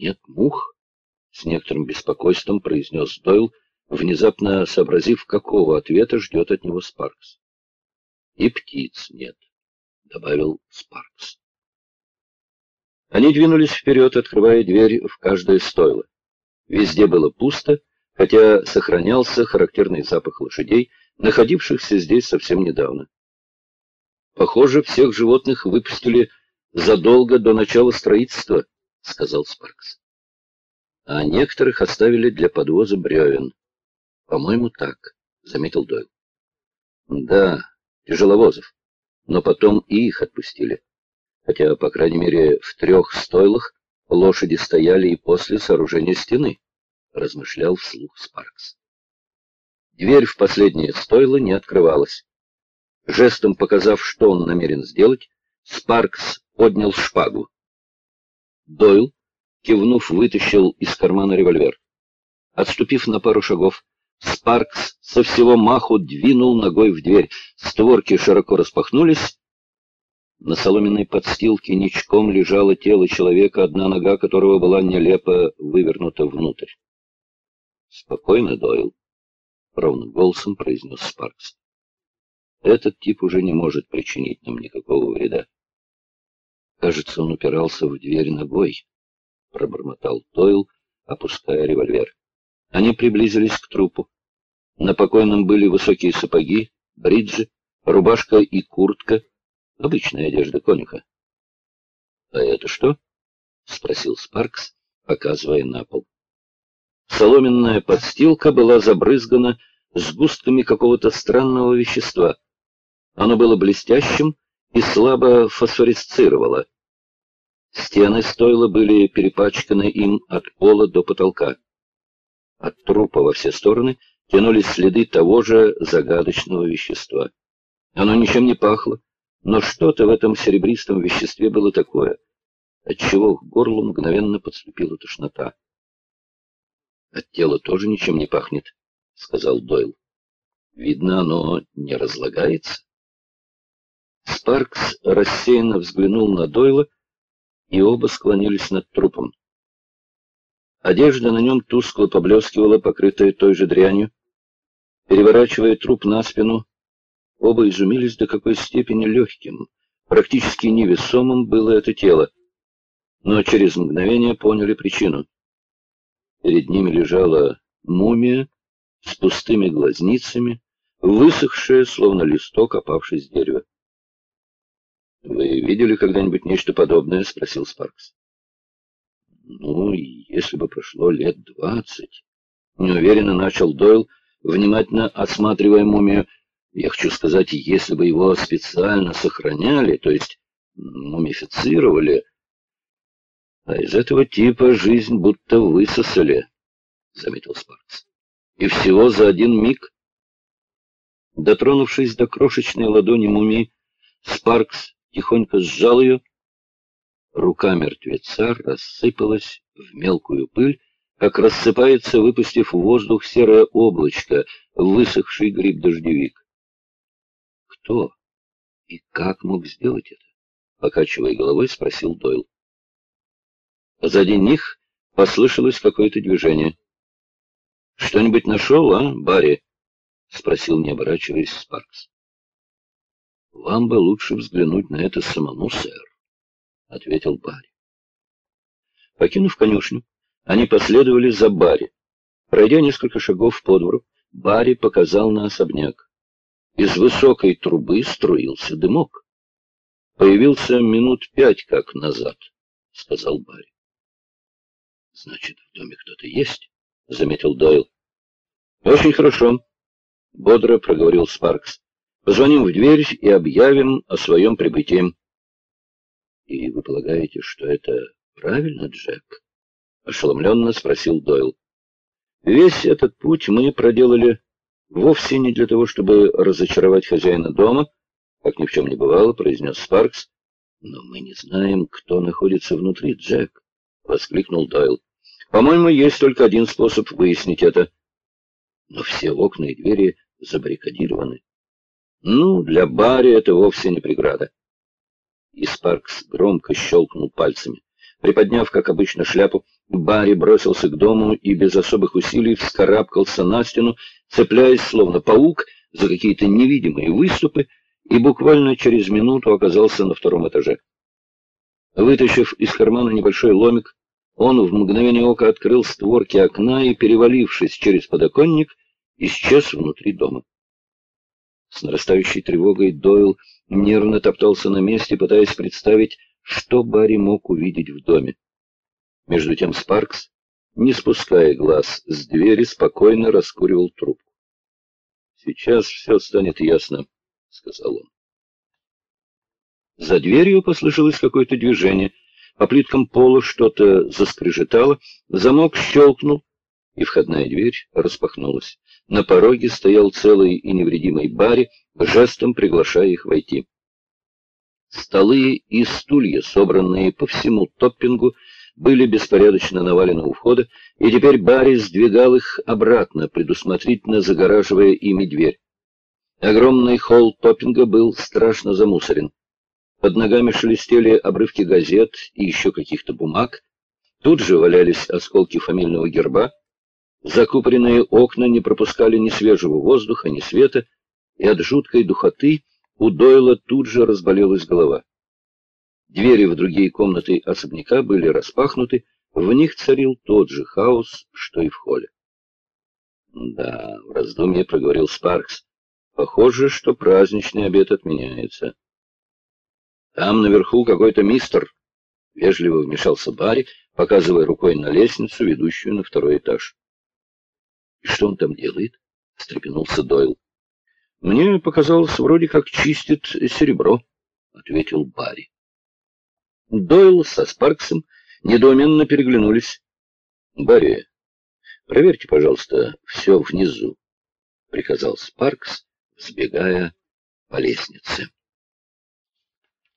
Нет мух? С некоторым беспокойством произнес Дойл, внезапно сообразив, какого ответа ждет от него Спаркс. И птиц нет, добавил Спаркс. Они двинулись вперед, открывая дверь в каждое стойло. Везде было пусто, хотя сохранялся характерный запах лошадей, находившихся здесь совсем недавно. Похоже, всех животных выпустили задолго до начала строительства, сказал Спаркс. А некоторых оставили для подвоза бревен. По-моему, так, заметил Дойл. Да, тяжеловозов. Но потом и их отпустили хотя, по крайней мере, в трех стойлах лошади стояли и после сооружения стены, размышлял вслух Спаркс. Дверь в последнее стойло не открывалась. Жестом показав, что он намерен сделать, Спаркс поднял шпагу. Дойл, кивнув, вытащил из кармана револьвер. Отступив на пару шагов, Спаркс со всего маху двинул ногой в дверь. Створки широко распахнулись, на соломенной подстилке ничком лежало тело человека, одна нога которого была нелепо вывернута внутрь. «Спокойно, Дойл», — ровным голосом произнес Спаркс. «Этот тип уже не может причинить нам никакого вреда». «Кажется, он упирался в дверь ногой», — пробормотал Дойл, опуская револьвер. Они приблизились к трупу. На покойном были высокие сапоги, бриджи, рубашка и куртка, Обычная одежда конюха. — А это что? — спросил Спаркс, показывая на пол. Соломенная подстилка была забрызгана сгустками какого-то странного вещества. Оно было блестящим и слабо фосфорисцировало. Стены стойла были перепачканы им от пола до потолка. От трупа во все стороны тянулись следы того же загадочного вещества. Оно ничем не пахло, но что-то в этом серебристом веществе было такое, отчего к горлу мгновенно подступила тошнота. «От тела тоже ничем не пахнет», — сказал Дойл. «Видно, оно не разлагается». Спаркс рассеянно взглянул на Дойла, и оба склонились над трупом. Одежда на нем тускло поблескивала, покрытая той же дрянью. Переворачивая труп на спину, Оба изумились, до какой степени легким, практически невесомым было это тело, но через мгновение поняли причину. Перед ними лежала мумия с пустыми глазницами, высохшая, словно листок, опавший с дерева. «Вы видели когда-нибудь нечто подобное?» — спросил Спаркс. «Ну, если бы прошло лет двадцать...» Неуверенно начал Дойл, внимательно осматривая мумию. Я хочу сказать, если бы его специально сохраняли, то есть мумифицировали, а из этого типа жизнь будто высосали, — заметил Спаркс. И всего за один миг. Дотронувшись до крошечной ладони мумии, Спаркс тихонько сжал ее. Рука мертвеца рассыпалась в мелкую пыль, как рассыпается, выпустив в воздух серое облачко, высохший гриб-дождевик кто и как мог сделать это? Покачивая головой, спросил Дойл. Позади них послышалось какое-то движение. «Что-нибудь нашел, а, Барри?» — спросил, не оборачиваясь, Спаркс. «Вам бы лучше взглянуть на это самому, сэр», — ответил Барри. Покинув конюшню, они последовали за Барри. Пройдя несколько шагов по двору, Барри показал на особняк. Из высокой трубы струился дымок. Появился минут пять как назад, — сказал Барри. — Значит, в доме кто-то есть, — заметил Дойл. — Очень хорошо, — бодро проговорил Спаркс. — Позвоним в дверь и объявим о своем прибытии. — И вы полагаете, что это правильно, Джек? — ошеломленно спросил Дойл. — Весь этот путь мы проделали Вовсе не для того, чтобы разочаровать хозяина дома, как ни в чем не бывало, произнес Спаркс. Но мы не знаем, кто находится внутри, Джек, воскликнул Дойл. По-моему, есть только один способ выяснить это. Но все окна и двери забаррикадированы. Ну, для Барри это вовсе не преграда. И Спаркс громко щелкнул пальцами. Приподняв, как обычно, шляпу, Барри бросился к дому и без особых усилий вскарабкался на стену, цепляясь, словно паук, за какие-то невидимые выступы, и буквально через минуту оказался на втором этаже. Вытащив из кармана небольшой ломик, он в мгновение ока открыл створки окна и, перевалившись через подоконник, исчез внутри дома. С нарастающей тревогой Дойл нервно топтался на месте, пытаясь представить, что Барри мог увидеть в доме. Между тем Спаркс, не спуская глаз с двери, спокойно раскуривал трубку. «Сейчас все станет ясно», — сказал он. За дверью послышалось какое-то движение. По плиткам пола что-то заскрежетало, замок щелкнул, и входная дверь распахнулась. На пороге стоял целый и невредимый Барри, жестом приглашая их войти. Столы и стулья, собранные по всему топпингу, были беспорядочно навалены у входа, и теперь Барри сдвигал их обратно, предусмотрительно загораживая ими дверь. Огромный холл топпинга был страшно замусорен. Под ногами шелестели обрывки газет и еще каких-то бумаг. Тут же валялись осколки фамильного герба. Закупоренные окна не пропускали ни свежего воздуха, ни света, и от жуткой духоты у Дойла тут же разболелась голова. Двери в другие комнаты особняка были распахнуты, в них царил тот же хаос, что и в холле. «Да», — в раздумье проговорил Спаркс, — «похоже, что праздничный обед отменяется». «Там наверху какой-то мистер», — вежливо вмешался Барри, показывая рукой на лестницу, ведущую на второй этаж. «И что он там делает?» — встрепенулся Дойл. «Мне показалось, вроде как чистит серебро», — ответил Барри. Дойл со Спарксом недоуменно переглянулись. «Барри, проверьте, пожалуйста, все внизу», — приказал Спаркс, сбегая по лестнице.